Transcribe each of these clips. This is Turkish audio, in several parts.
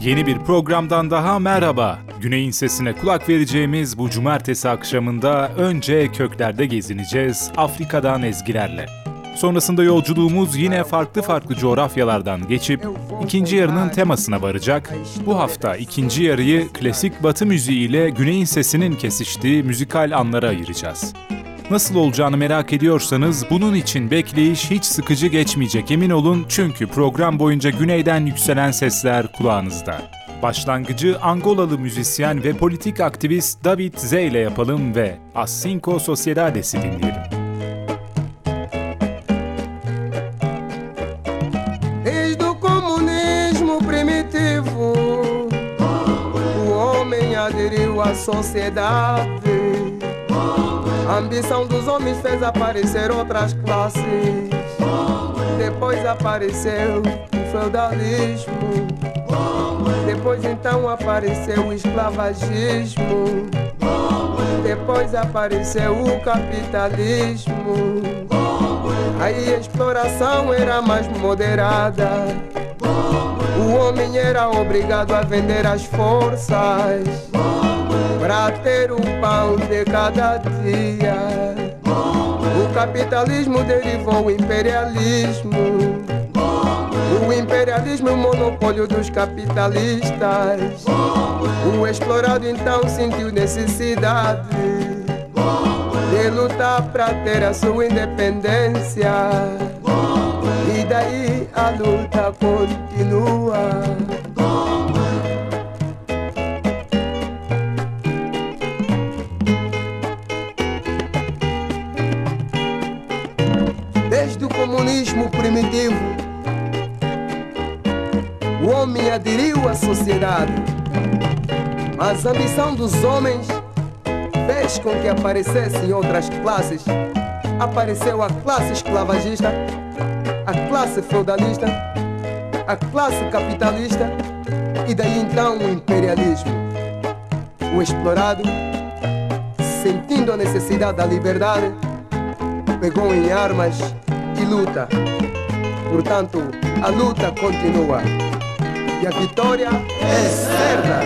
Yeni bir programdan daha merhaba. Güney'in sesine kulak vereceğimiz bu cumartesi akşamında önce köklerde gezineceğiz Afrika'dan ezgilerle. Sonrasında yolculuğumuz yine farklı farklı coğrafyalardan geçip ikinci yarının temasına varacak. Bu hafta ikinci yarıyı klasik batı müziği ile Güney'in sesinin kesiştiği müzikal anlara ayıracağız. Nasıl olacağını merak ediyorsanız bunun için bekleyiş hiç sıkıcı geçmeyecek emin olun çünkü program boyunca güneyden yükselen sesler kulağınızda. Başlangıcı Angolalı müzisyen ve politik aktivist David Z ile yapalım ve As Cinco Sociedades'i dinleyelim. Aderiu à sociedade. A ambição dos homens fez aparecer outras classes. Depois apareceu o feudalismo. Depois então apareceu o esclavagismo. Depois apareceu o capitalismo. Aí a exploração era mais moderada. O homem era obrigado a vender as forças para ter o pão de cada dia. O capitalismo derivou o imperialismo. O imperialismo é o monopólio dos capitalistas. O explorado então sentiu necessidade de lutar para ter a sua independência. E daí a luta continua. Primitivo, o homem aderiu à sociedade. Mas a ambição dos homens fez com que aparecessem outras classes. Apareceu a classe esclavagista, a classe feudalista, a classe capitalista e daí então o imperialismo. O explorado, sentindo a necessidade da liberdade, pegou em armas e luta. Portanto, a luta continua. E a vitória é certa.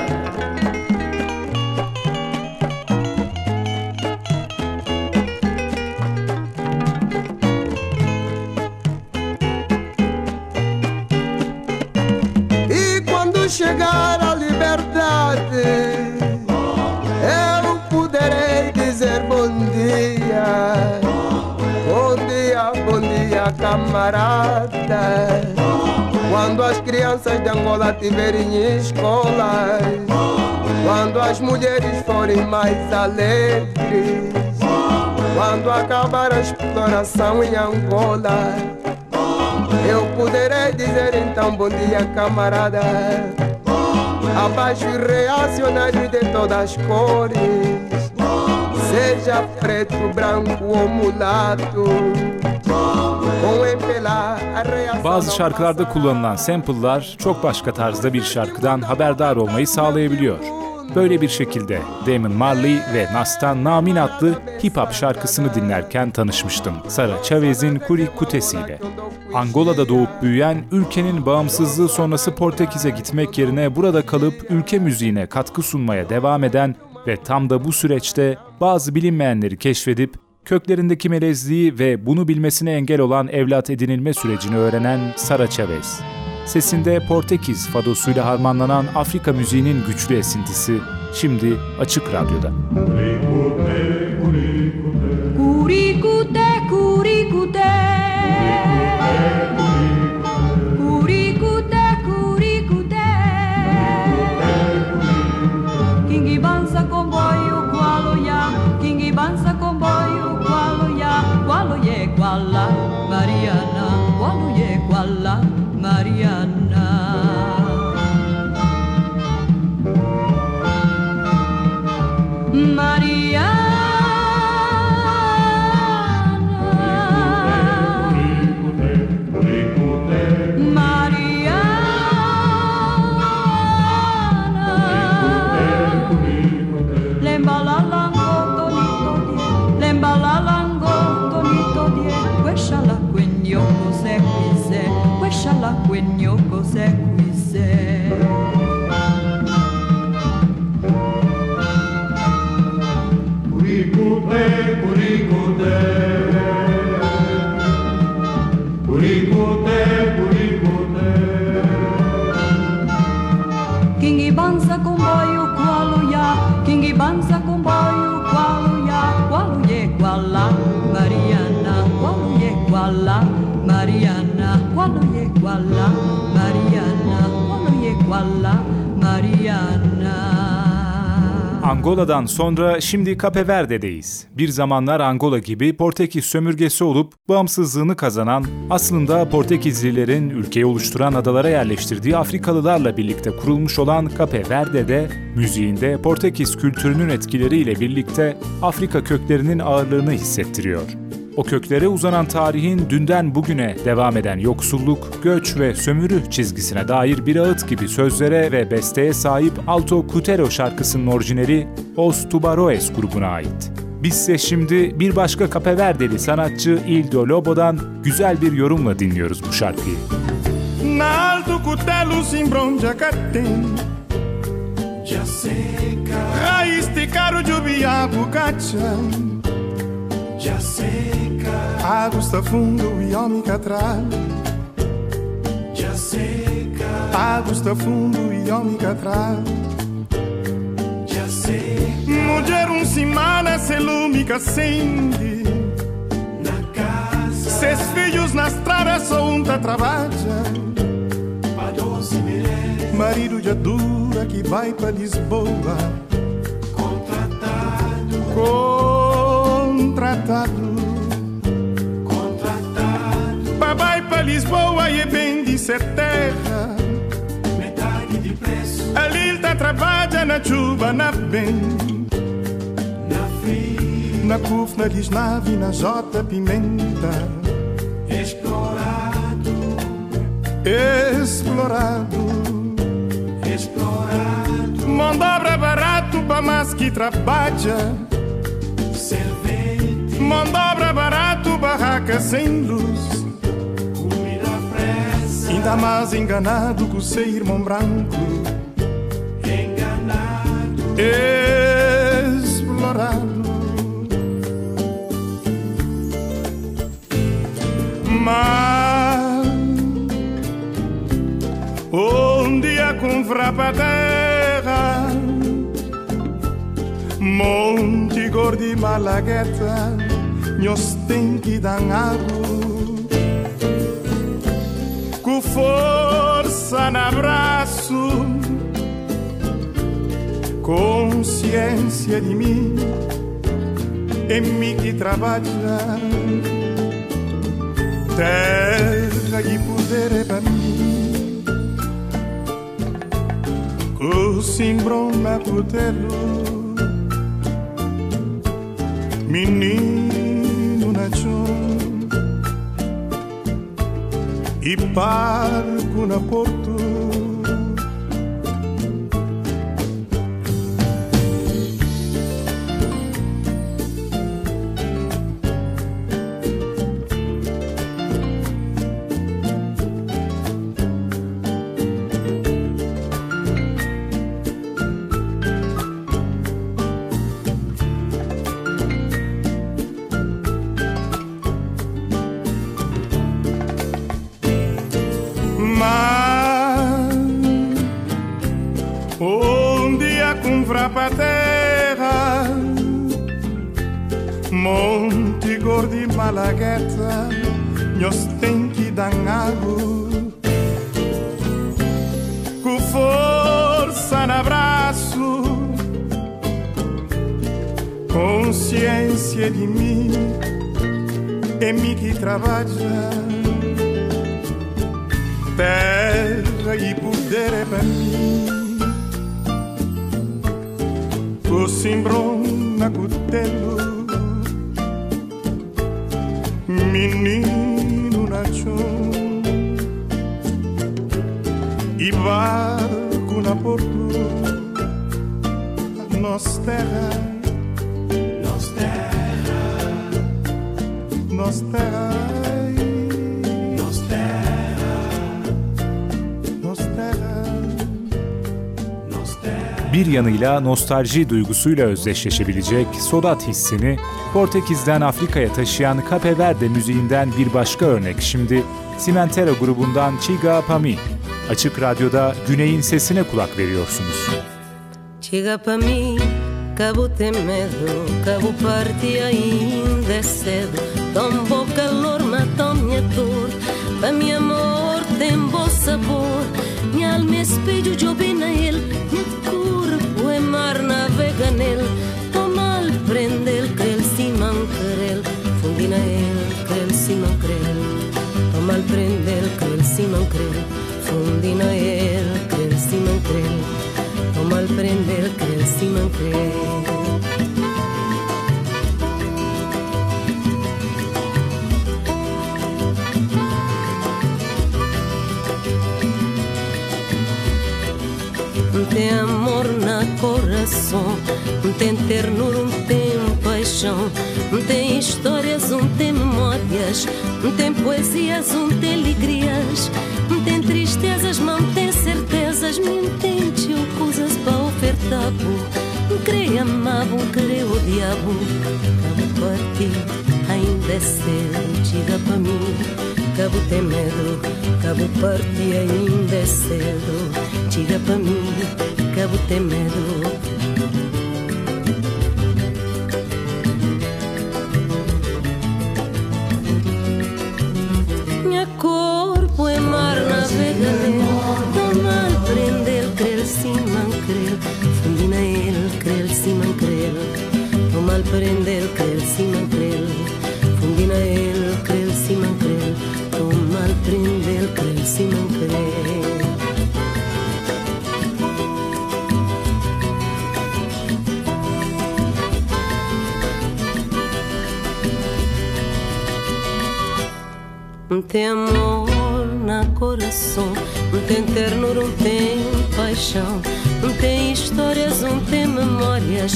E quando chegar a liberdade, eu Quando as crianças de Angola tiverem escolas, quando as mulheres forem mais alegres, quando acabar a exploração em Angola. Eu poderei dizer então bom dia, camarada. Abaixo os reacionários de todas as cores, seja preto, branco ou mulato. Bazı şarkılarda kullanılan sample'lar çok başka tarzda bir şarkıdan haberdar olmayı sağlayabiliyor. Böyle bir şekilde Damon Marley ve Nas'tan Namin adlı hip hop şarkısını dinlerken tanışmıştım. Sara Chavez'in Kuri Kutesi'yle. Angola'da doğup büyüyen, ülkenin bağımsızlığı sonrası Portekiz'e gitmek yerine burada kalıp ülke müziğine katkı sunmaya devam eden ve tam da bu süreçte bazı bilinmeyenleri keşfedip köklerindeki melezliği ve bunu bilmesine engel olan evlat edinilme sürecini öğrenen Sara Chavez. Sesinde Portekiz fadosuyla harmanlanan Afrika müziğinin güçlü esintisi şimdi Açık Radyo'da. Curicute, curicute. Curicute, Angola'dan sonra şimdi Cape Verde'deyiz. Bir zamanlar Angola gibi Portekiz sömürgesi olup bağımsızlığını kazanan, aslında Portekizlilerin ülkeyi oluşturan adalara yerleştirdiği Afrikalılarla birlikte kurulmuş olan Cape Verde'de, müziğinde Portekiz kültürünün etkileriyle birlikte Afrika köklerinin ağırlığını hissettiriyor. O köklere uzanan tarihin dünden bugüne devam eden yoksulluk, göç ve sömürü çizgisine dair bir ağıt gibi sözlere ve besteye sahip Alto Cutero şarkısının orijinali Os Tubaroes grubuna ait. Bizse şimdi bir başka Kapeverdeli sanatçı Ildo Lobo'dan güzel bir yorumla dinliyoruz bu şarkıyı. Na alto cutelo simbronja catem Já seca Raiz de caro jubia bucacha Já Água está fundo e homem que atrás Já seca Água está fundo e homem que atrás Já seca Mulher um semana se lume que acende. Na casa. Seus filhos na estrada só um tá trabalha. Marido de dura que vai pra Lisboa. Contratado. Contratado Pra Lisboa e é bem de ser terra. Metade de preço Ali ele tá trabalha na chuva, na bem Na frio Na CUF, na Lisnave, na J Pimenta. Explorado. Explorado. Explorado. Mão de obra barato pra mais que trabalha. Servente. Mão de obra barato, barraca sem luz Ainda mais enganado com seu irmão branco. Enganado Explorado. Mas um dia com frapa terra Monte gordi malagueta Nós tem que dar força no abraço. Consciência de mim É mim que trabalha. Terra e poder é pra mim. O cimbrom na cutelo Menino y par una pra mim. Fosse cutelo, menino nachon e barco na porto, nos terra, nos terra, nos terra. Bir yanıyla nostalji duygusuyla özdeşleşebilecek Sodat hissini Portekiz'den Afrika'ya taşıyan Cape Verde müziğinden bir başka örnek şimdi Simentera grubundan Chiga Pami. Açık Radyo'da Güney'in sesine kulak veriyorsunuz. Chega para mim, cabo tem medo, cabo parte ainda cedo. Tão bom calor, mata minha dor. Para meu amor tem sabor. mi alma espejo yo ven a él, nel corpo e mar navega nel, mal prende el crel si mancarel, fundina el crel si mancarel, mal prende el crel si mancarel, fundina el crel si mancarel, mal prende el crel si mancarel. Tem amor na coração, tem ternura, tem paixão, tem histórias, tem memórias, tem poesias, tem alegrias, tem tristezas, não tem certezas, me entende coisas para ofertar Creio amava, creio odiava Cabo partir, ainda é cedo Diga para mim, cabo tem medo Cabo partir, ainda é cedo. Diga para mim, cabo tem medo amor na coração, tem ternura, tem paixão, tem histórias, tem memórias,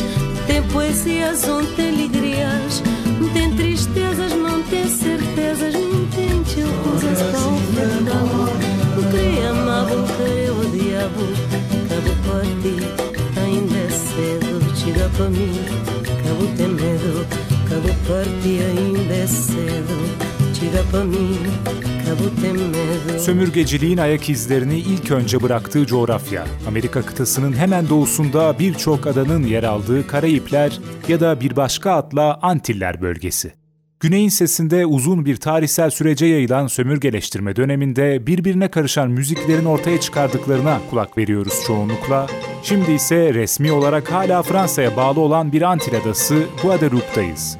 tem poesias, não tem alegrias, não tem tristezas, não tem certezas, não tem coisas tão verdade. Não queria amava, não queria odiava, cabo para ti, ainda é cedo, chega para mim, cabo tem medo, cabo para ti, ainda é cedo. Sömürgeciliğin ayak izlerini ilk önce bıraktığı coğrafya, Amerika kıtasının hemen doğusunda birçok adanın yer aldığı Karayipler ya da bir başka adla Antiller bölgesi. Güney'in sesinde uzun bir tarihsel sürece yayılan sömürgeleştirme döneminde birbirine karışan müziklerin ortaya çıkardıklarına kulak veriyoruz çoğunlukla. Şimdi ise resmi olarak hala Fransa'ya bağlı olan bir Antil adası Guadeloupe'dayız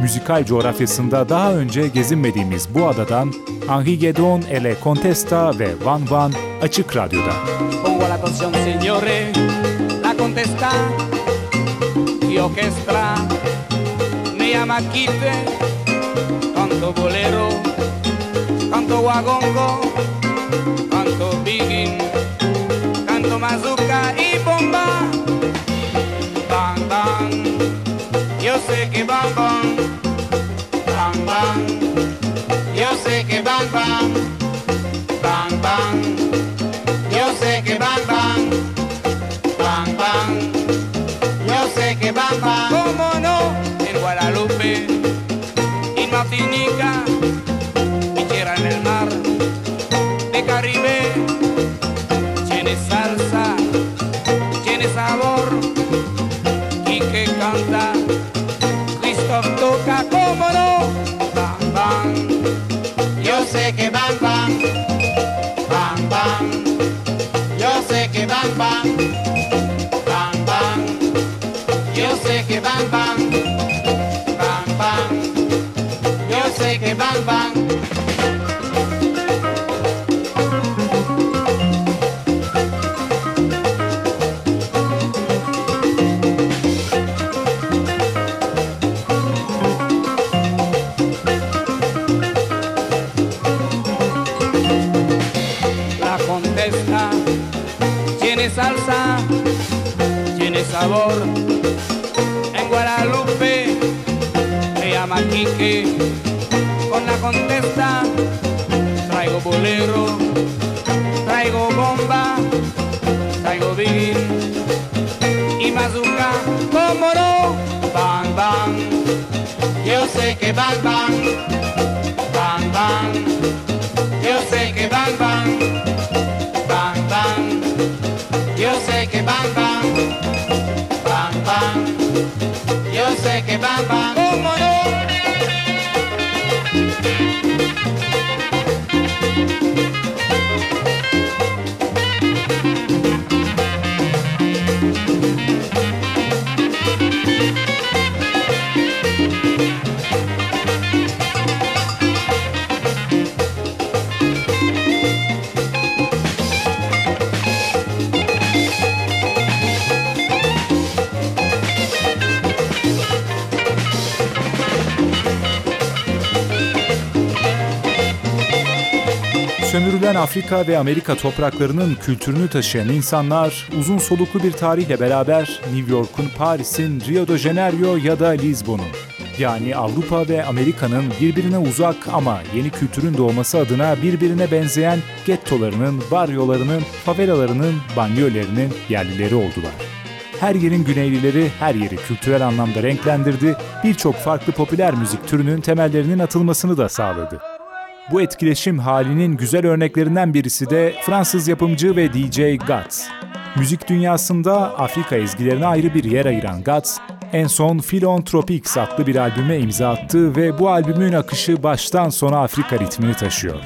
müzikal coğrafyasında daha önce gezinmediğimiz bu adadan Henri Gedon ele Contesta ve Van Van Açık Radyo'da. Canto bolero, canto guagongo, canto bigin, canto mazuca yo sé que van, van, van, van, yo sé que van, van, van, van, yo sé que van, van, van, van, yo sé que van, van, cómo no, en Guadalupe, en Martinica. bam bam, bam bam, yo sé que bam bam. En Guadalupe me llama Quique. Con la contesta traigo bolero, traigo bomba, traigo bin y mazuca. ¿Cómo no? Bang, bang. Yo sé que bang, bang. Bang, bang. que va, va. Sömürülen Afrika ve Amerika topraklarının kültürünü taşıyan insanlar uzun soluklu bir tarihle beraber New York'un, Paris'in, Rio de Janeiro ya da Lisbon'un yani Avrupa ve Amerika'nın birbirine uzak ama yeni kültürün doğması adına birbirine benzeyen gettolarının, baryolarının, favelalarının, banyolarının yerlileri oldular. Her yerin güneylileri her yeri kültürel anlamda renklendirdi, birçok farklı popüler müzik türünün temellerinin atılmasını da sağladı. Bu etkileşim halinin güzel örneklerinden birisi de Fransız yapımcı ve DJ Guts. Müzik dünyasında Afrika ezgilerine ayrı bir yer ayıran Guts, en son Philon Tropics adlı bir albüme imza attı ve bu albümün akışı baştan sona Afrika ritmini taşıyor.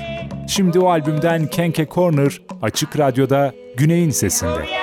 Şimdi o albümden Kenke Corner Açık Radyo'da Güney'in sesinde.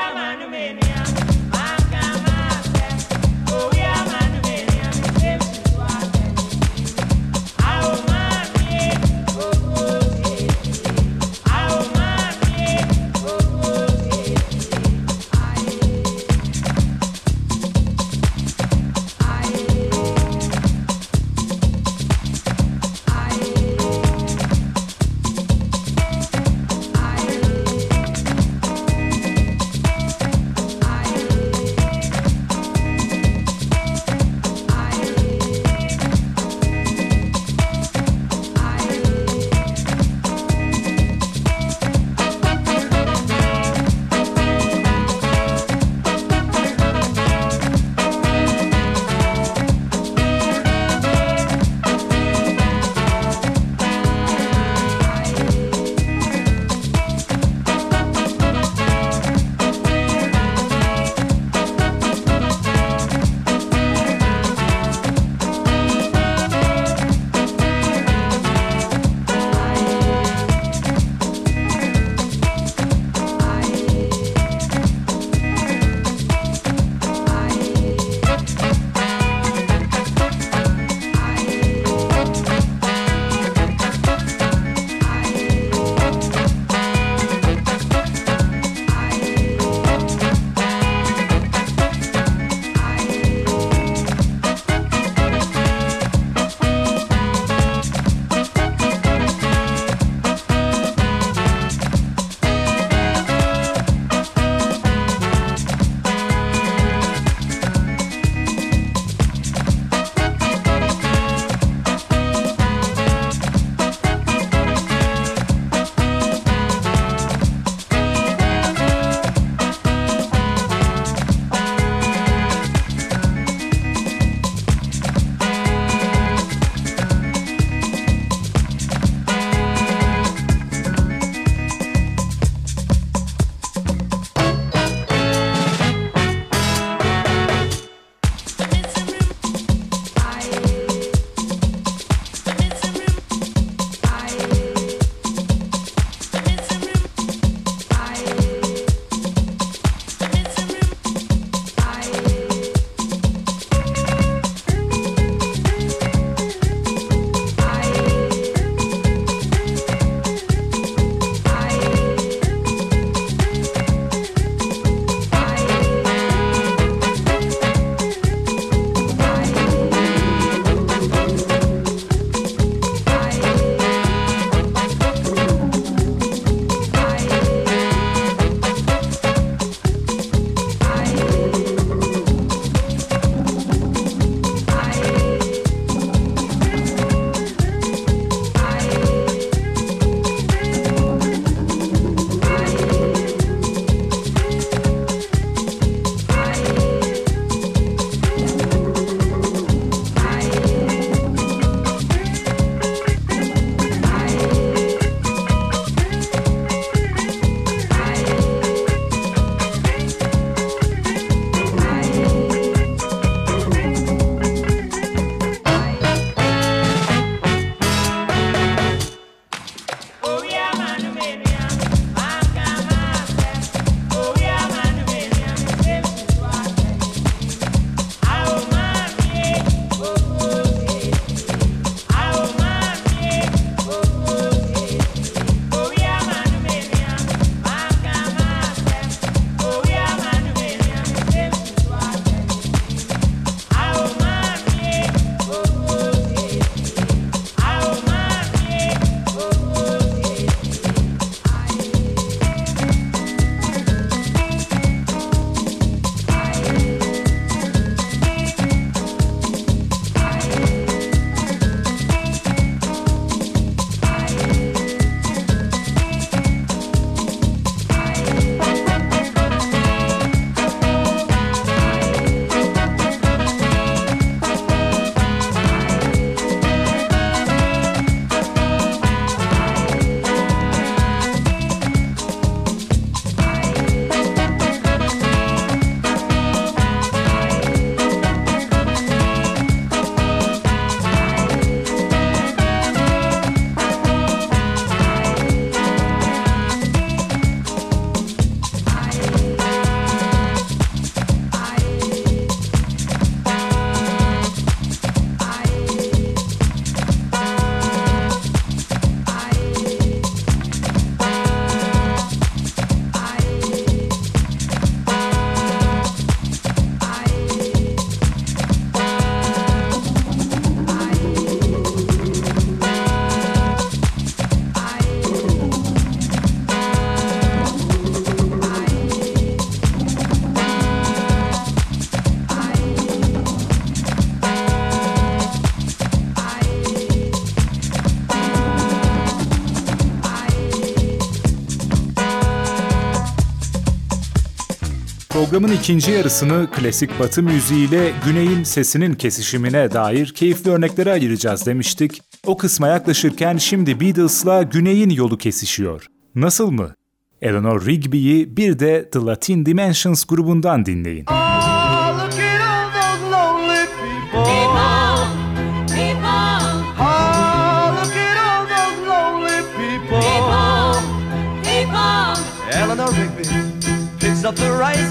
Programın ikinci yarısını klasik batı müziğiyle güneyin sesinin kesişimine dair keyifli örneklere ayıracağız demiştik. O kısma yaklaşırken şimdi Beatles'la güneyin yolu kesişiyor. Nasıl mı? Eleanor Rigby'yi bir de The Latin Dimensions grubundan dinleyin. Up the rice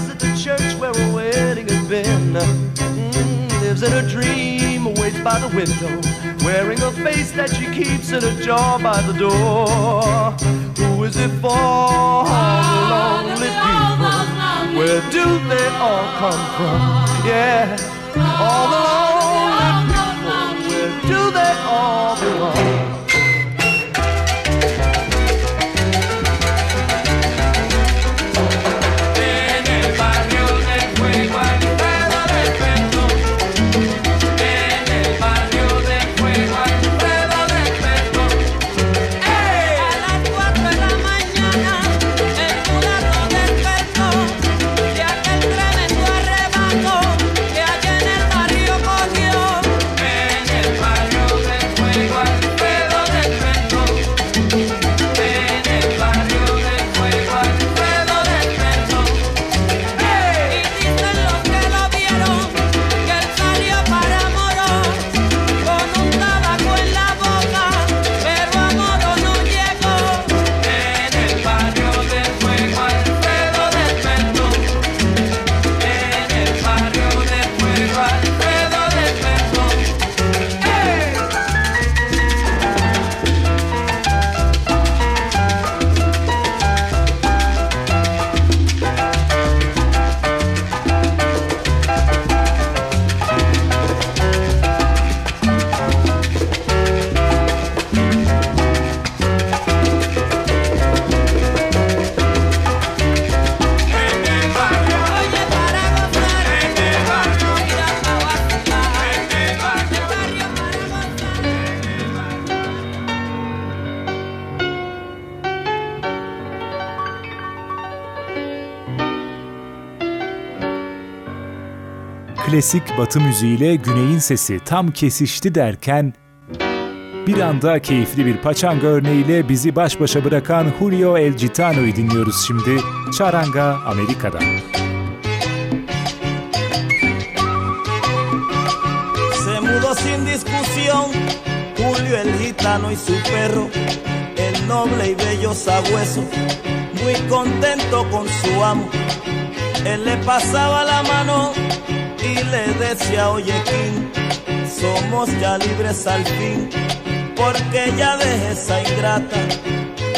A dream, waits by the window, wearing a face that she keeps in a jar by the door. Who is it for? All the lonely people. Where do they all come from? Yeah, all the lonely people. Where do they all belong? Klasik batı müziğiyle güneyin sesi tam kesişti derken bir anda keyifli bir paçanga örneğiyle bizi baş başa bırakan Julio El Gitano'yu dinliyoruz şimdi. Charanga Amerika'da. Se mudó sin discusión Julio el gitano y su perro, el noble y bello sabueso, muy contento con su amo. Él le pasaba la mano y le decía, oye King, somos ya libres al fin, porque ya dejes esa ingrata.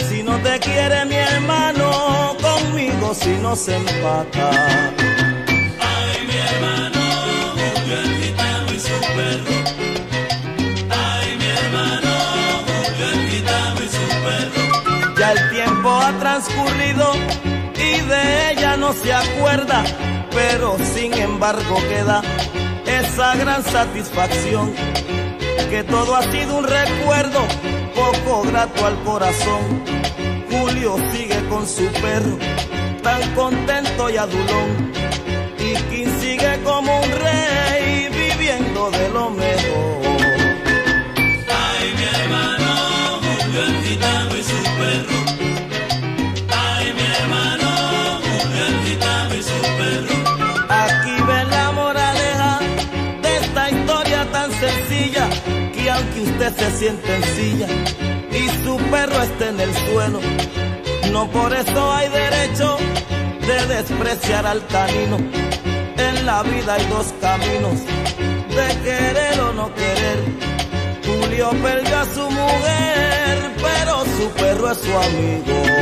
Si no te quiere mi hermano, conmigo si no se empata. Ay, mi hermano, Julio el gitano y su perro. Ay, mi hermano, Julio el gitano y su perro. Ya el tiempo ha transcurrido y de ella no se acuerda pero sin embargo queda esa gran satisfacción que todo ha sido un recuerdo poco grato al corazón. Julio sigue con su perro, tan contento y adulón, y quien sigue como un rey viviendo de lo mejor. Usted se siente en silla y su perro esté en el suelo, no por eso hay derecho de despreciar al canino. En la vida hay dos caminos, de querer o no querer. Julio perdió a su mujer, pero su perro es su amigo.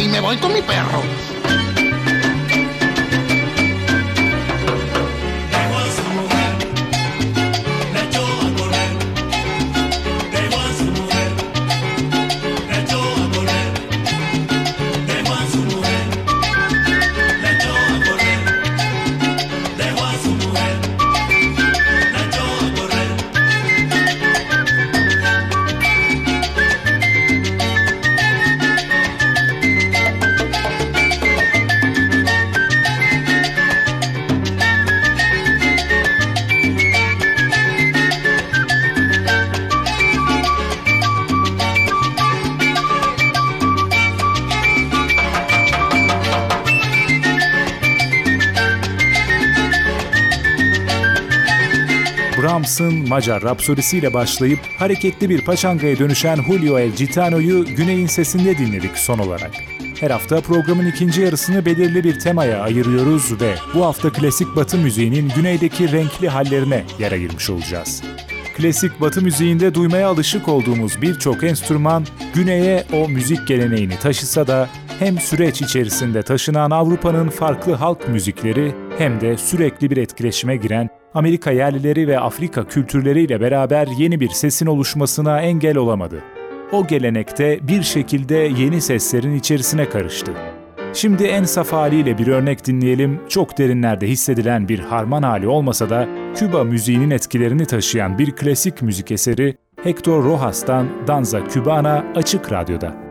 Y me voy con mi perro. Macar Rapsodisiyle başlayıp hareketli bir paçangaya dönüşen Julio El Gitano'yu Güney'in sesinde dinledik son olarak. Her hafta programın ikinci yarısını belirli bir temaya ayırıyoruz ve bu hafta klasik batı müziğinin güneydeki renkli hallerine yer ayırmış olacağız. Klasik batı müziğinde duymaya alışık olduğumuz birçok enstrüman güneye o müzik geleneğini taşısa da hem süreç içerisinde taşınan Avrupa'nın farklı halk müzikleri hem de sürekli bir etkileşime giren Amerika yerlileri ve Afrika kültürleriyle beraber yeni bir sesin oluşmasına engel olamadı. O gelenekte bir şekilde yeni seslerin içerisine karıştı. Şimdi en saf haliyle bir örnek dinleyelim. Çok derinlerde hissedilen bir harman hali olmasa da Küba müziğinin etkilerini taşıyan bir klasik müzik eseri Hector Rojas'tan Danza Cubana Açık Radyo'da.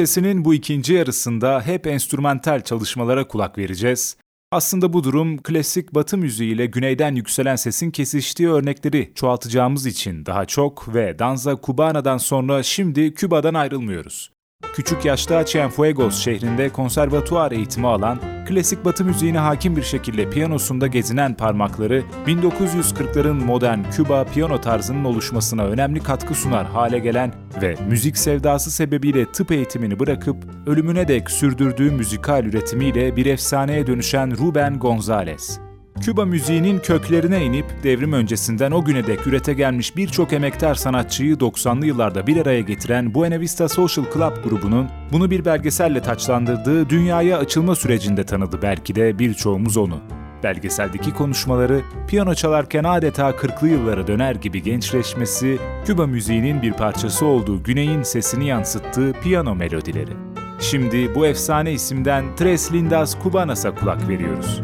Sesinin bu ikinci yarısında hep enstrümantal çalışmalara kulak vereceğiz. Aslında bu durum klasik batı müziği ile güneyden yükselen sesin kesiştiği örnekleri çoğaltacağımız için daha çok ve Danza Cubana'dan sonra şimdi Küba'dan ayrılmıyoruz. Küçük yaşta Cienfuegos şehrinde konservatuar eğitimi alan, klasik batı müziğine hakim bir şekilde piyanosunda gezinen parmakları, 1940'ların modern Küba piyano tarzının oluşmasına önemli katkı sunar hale gelen ve müzik sevdası sebebiyle tıp eğitimini bırakıp ölümüne dek sürdürdüğü müzikal üretimiyle bir efsaneye dönüşen Ruben Gonzalez. Küba müziğinin köklerine inip devrim öncesinden o güne dek ürete gelmiş birçok emektar sanatçıyı 90'lı yıllarda bir araya getiren Buena Vista Social Club grubunun bunu bir belgeselle taçlandırdığı dünyaya açılma sürecinde tanıdı belki de birçoğumuz onu. Belgeseldeki konuşmaları, piyano çalarken adeta 40'lı yıllara döner gibi gençleşmesi, Küba müziğinin bir parçası olduğu güneyin sesini yansıttığı piyano melodileri. Şimdi bu efsane isimden Tres Lindas Cubanas'a kulak veriyoruz.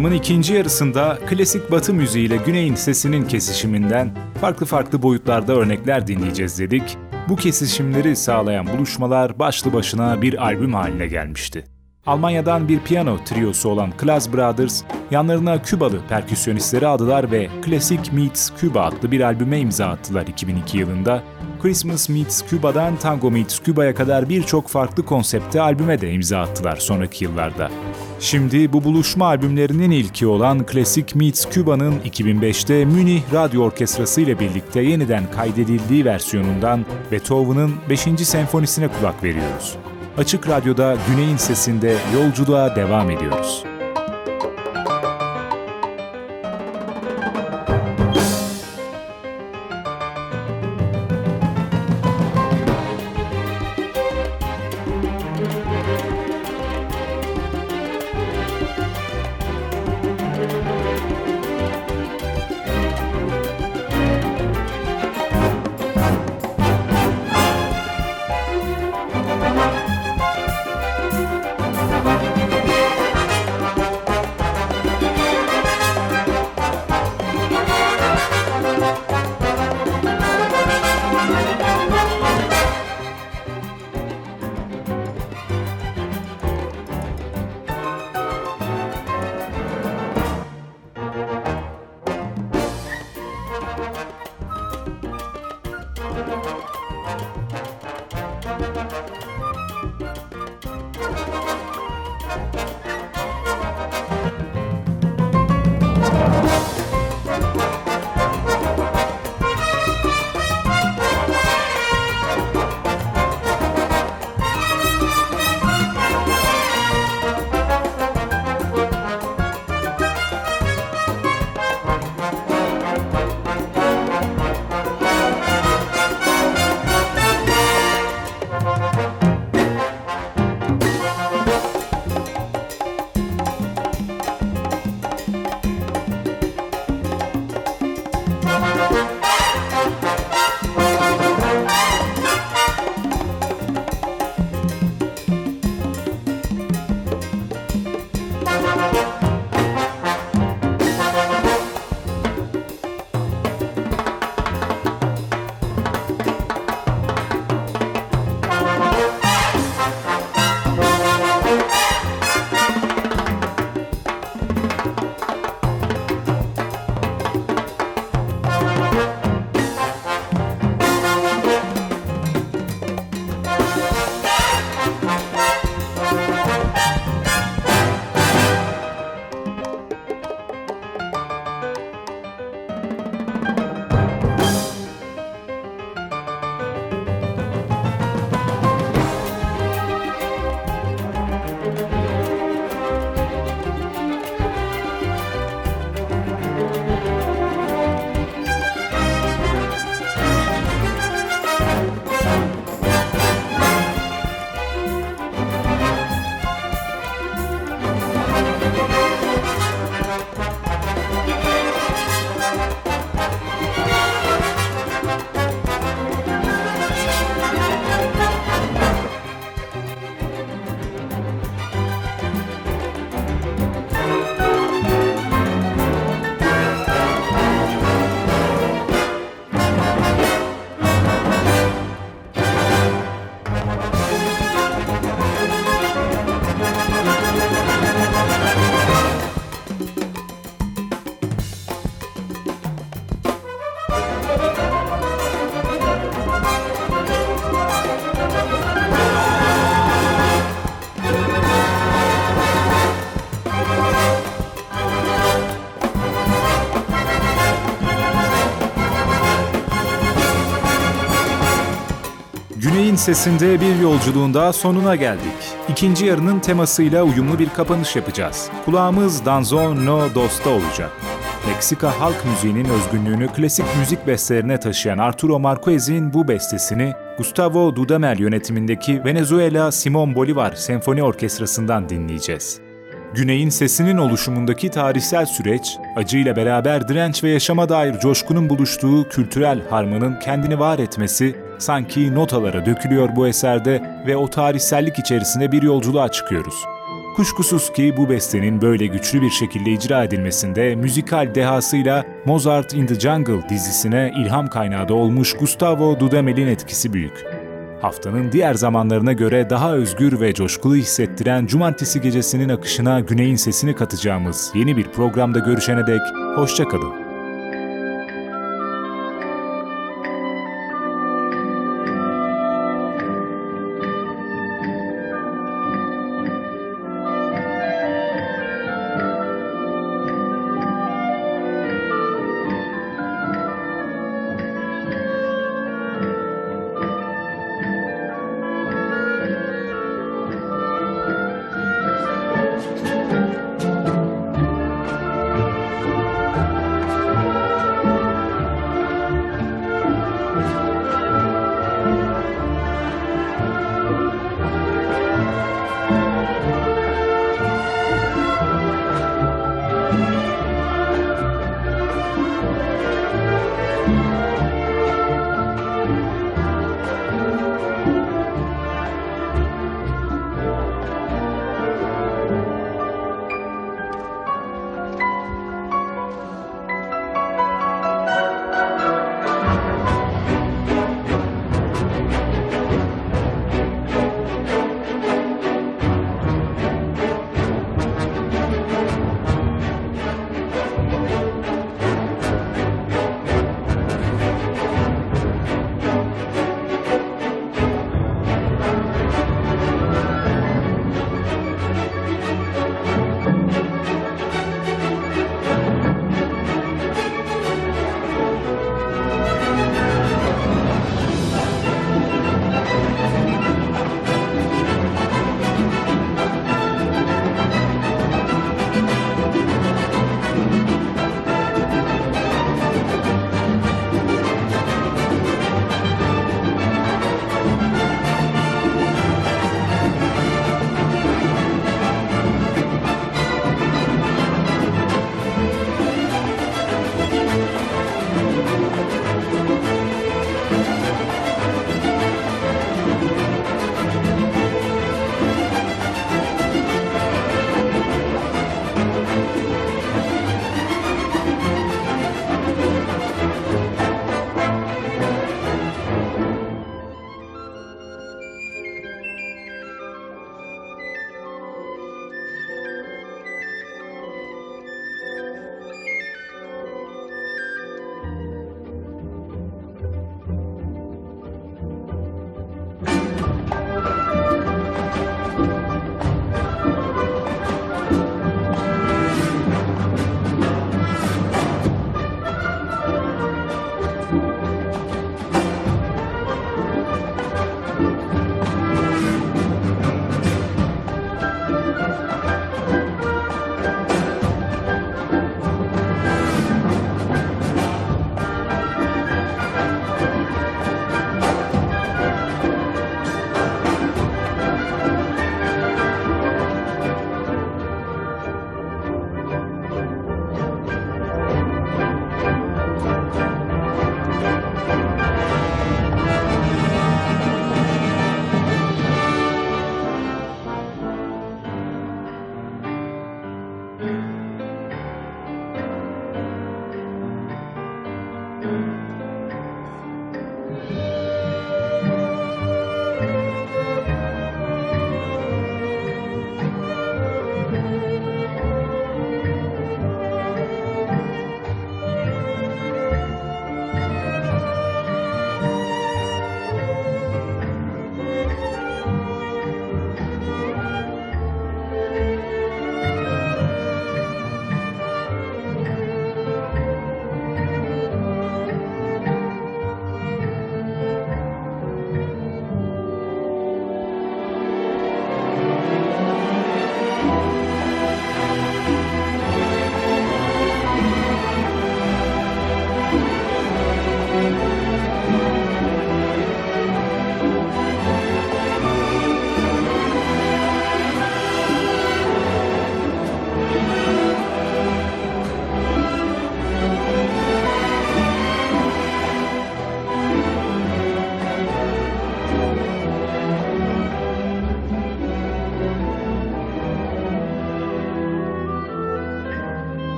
Programın ikinci yarısında klasik batı müziğiyle güneyin sesinin kesişiminden farklı farklı boyutlarda örnekler dinleyeceğiz dedik. Bu kesişimleri sağlayan buluşmalar başlı başına bir albüm haline gelmişti. Almanya'dan bir piyano triosu olan Klaas Brothers, yanlarına Kübalı perküsyonistleri aldılar ve Classic Meets Cuba adlı bir albüme imza attılar 2002 yılında. Christmas Meets Cuba'dan Tango Meets Cuba'ya kadar birçok farklı konsepte albüme de imza attılar sonraki yıllarda. Şimdi bu buluşma albümlerinin ilki olan Classic Meets Cuba'nın 2005'te Münih Radyo Orkestrası ile birlikte yeniden kaydedildiği versiyonundan Beethoven'ın 5. senfonisine kulak veriyoruz. Açık Radyo'da Güney'in sesinde yolculuğa devam ediyoruz. Sesinde bir yolculuğun daha sonuna geldik. İkinci yarının temasıyla uyumlu bir kapanış yapacağız. Kulağımız Danzon No Dosta olacak. Meksika halk müziğinin özgünlüğünü klasik müzik bestelerine taşıyan Arturo Marquez'in bu bestesini Gustavo Dudamel yönetimindeki Venezuela Simon Bolivar Senfoni Orkestrası'ndan dinleyeceğiz. Güney'in sesinin oluşumundaki tarihsel süreç, acıyla beraber direnç ve yaşama dair coşkunun buluştuğu kültürel harmanın kendini var etmesi sanki notalara dökülüyor bu eserde ve o tarihsellik içerisinde bir yolculuğa çıkıyoruz. Kuşkusuz ki bu bestenin böyle güçlü bir şekilde icra edilmesinde müzikal dehasıyla Mozart in the Jungle dizisine ilham kaynağı da olmuş Gustavo Dudamel'in etkisi büyük. Haftanın diğer zamanlarına göre daha özgür ve coşkulu hissettiren cumartesi gecesinin akışına Güney'in sesini katacağımız yeni bir programda görüşene dek hoşçakalın.